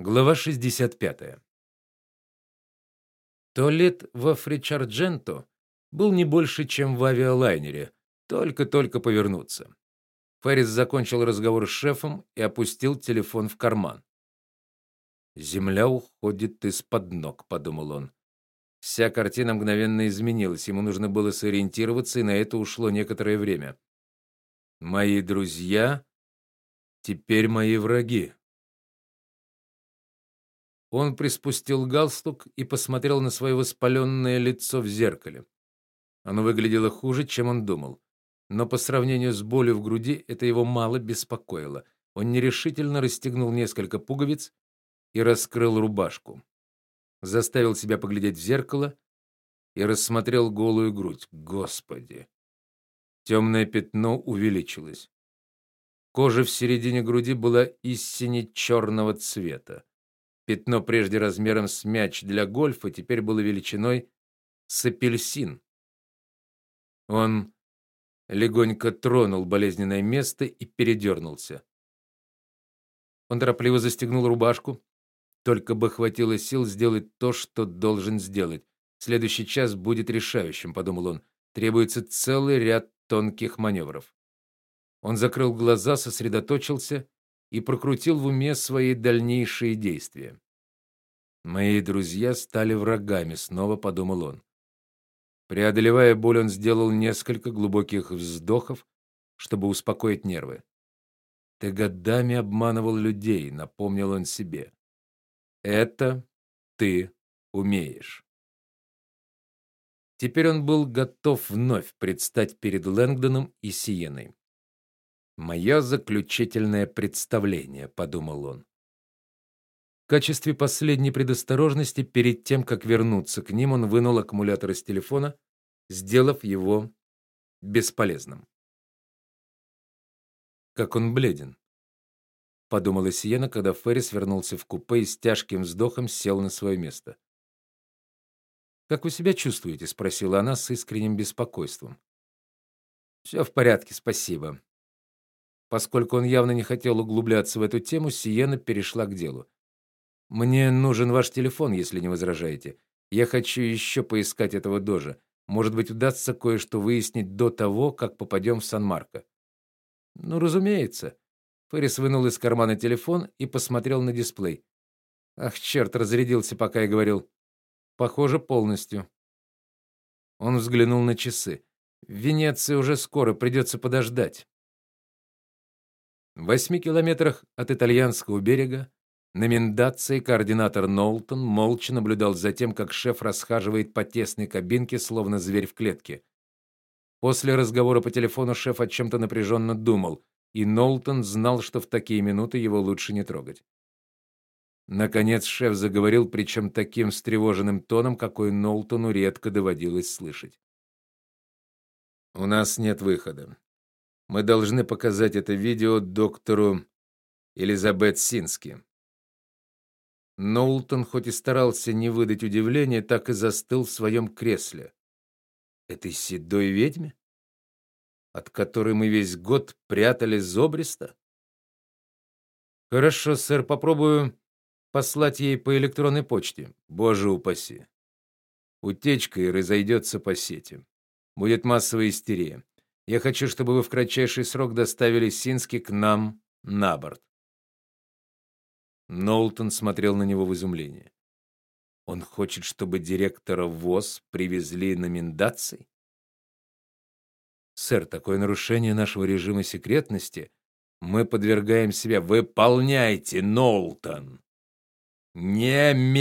Глава 65. Туалет во Фричардженто был не больше, чем в авиалайнере, только-только повернуться. Феррис закончил разговор с шефом и опустил телефон в карман. Земля уходит из-под ног, подумал он. Вся картина мгновенно изменилась, ему нужно было сориентироваться, и на это ушло некоторое время. Мои друзья теперь мои враги. Он приспустил галстук и посмотрел на свое воспаленное лицо в зеркале. Оно выглядело хуже, чем он думал, но по сравнению с болью в груди это его мало беспокоило. Он нерешительно расстегнул несколько пуговиц и раскрыл рубашку. Заставил себя поглядеть в зеркало и рассмотрел голую грудь. Господи. Темное пятно увеличилось. Кожа в середине груди была истинно черного цвета. Пятно прежде размером с мяч для гольфа теперь было величиной с апельсин. Он легонько тронул болезненное место и передернулся. Он торопливо застегнул рубашку, только бы хватило сил сделать то, что должен сделать. Следующий час будет решающим, подумал он. Требуется целый ряд тонких маневров. Он закрыл глаза, сосредоточился и прокрутил в уме свои дальнейшие действия. Мои друзья стали врагами, снова подумал он. Преодолевая боль, он сделал несколько глубоких вздохов, чтобы успокоить нервы. Ты годами обманывал людей, напомнил он себе. Это ты умеешь. Теперь он был готов вновь предстать перед Лэнгдоном и Сиеной. Мое заключительное представление, подумал он. В качестве последней предосторожности перед тем, как вернуться к ним, он вынул аккумулятор из телефона, сделав его бесполезным. Как он бледен, подумала Сиена, когда Феррис вернулся в купе и с тяжким вздохом сел на свое место. Как вы себя чувствуете, спросила она с искренним беспокойством. «Все в порядке, спасибо. Поскольку он явно не хотел углубляться в эту тему, Сиена перешла к делу. Мне нужен ваш телефон, если не возражаете. Я хочу еще поискать этого дожа. Может быть, удастся кое-что выяснить до того, как попадем в Сан-Марко. Ну, разумеется. Феррис вынул из кармана телефон и посмотрел на дисплей. Ах, черт, разрядился, пока я говорил. Похоже, полностью. Он взглянул на часы. В Венеции уже скоро, придется подождать. В восьми километрах от итальянского берега на Мендации координатор Нолтон молча наблюдал за тем, как шеф расхаживает по тесной кабинке, словно зверь в клетке. После разговора по телефону шеф о чем то напряженно думал, и Нолтон знал, что в такие минуты его лучше не трогать. Наконец шеф заговорил, причем таким встревоженным тоном, какой Нолтону редко доводилось слышать. У нас нет выхода. Мы должны показать это видео доктору Элизабет Сински. Нолтон хоть и старался не выдать удивления, так и застыл в своем кресле. Этой седой ведьме, от которой мы весь год прятали Зобриста? Хорошо, сэр, попробую послать ей по электронной почте. Боже упаси. Утечка и разойдется по сети. Будет массовая истерия. Я хочу, чтобы вы в кратчайший срок доставили Сински к нам на борт. Нолтон смотрел на него в изумлении. Он хочет, чтобы директора ВОЗ привезли на Миндаций? Сэр, такое нарушение нашего режима секретности, мы подвергаем себя. Выполняйте, Нолтон. Немедленно.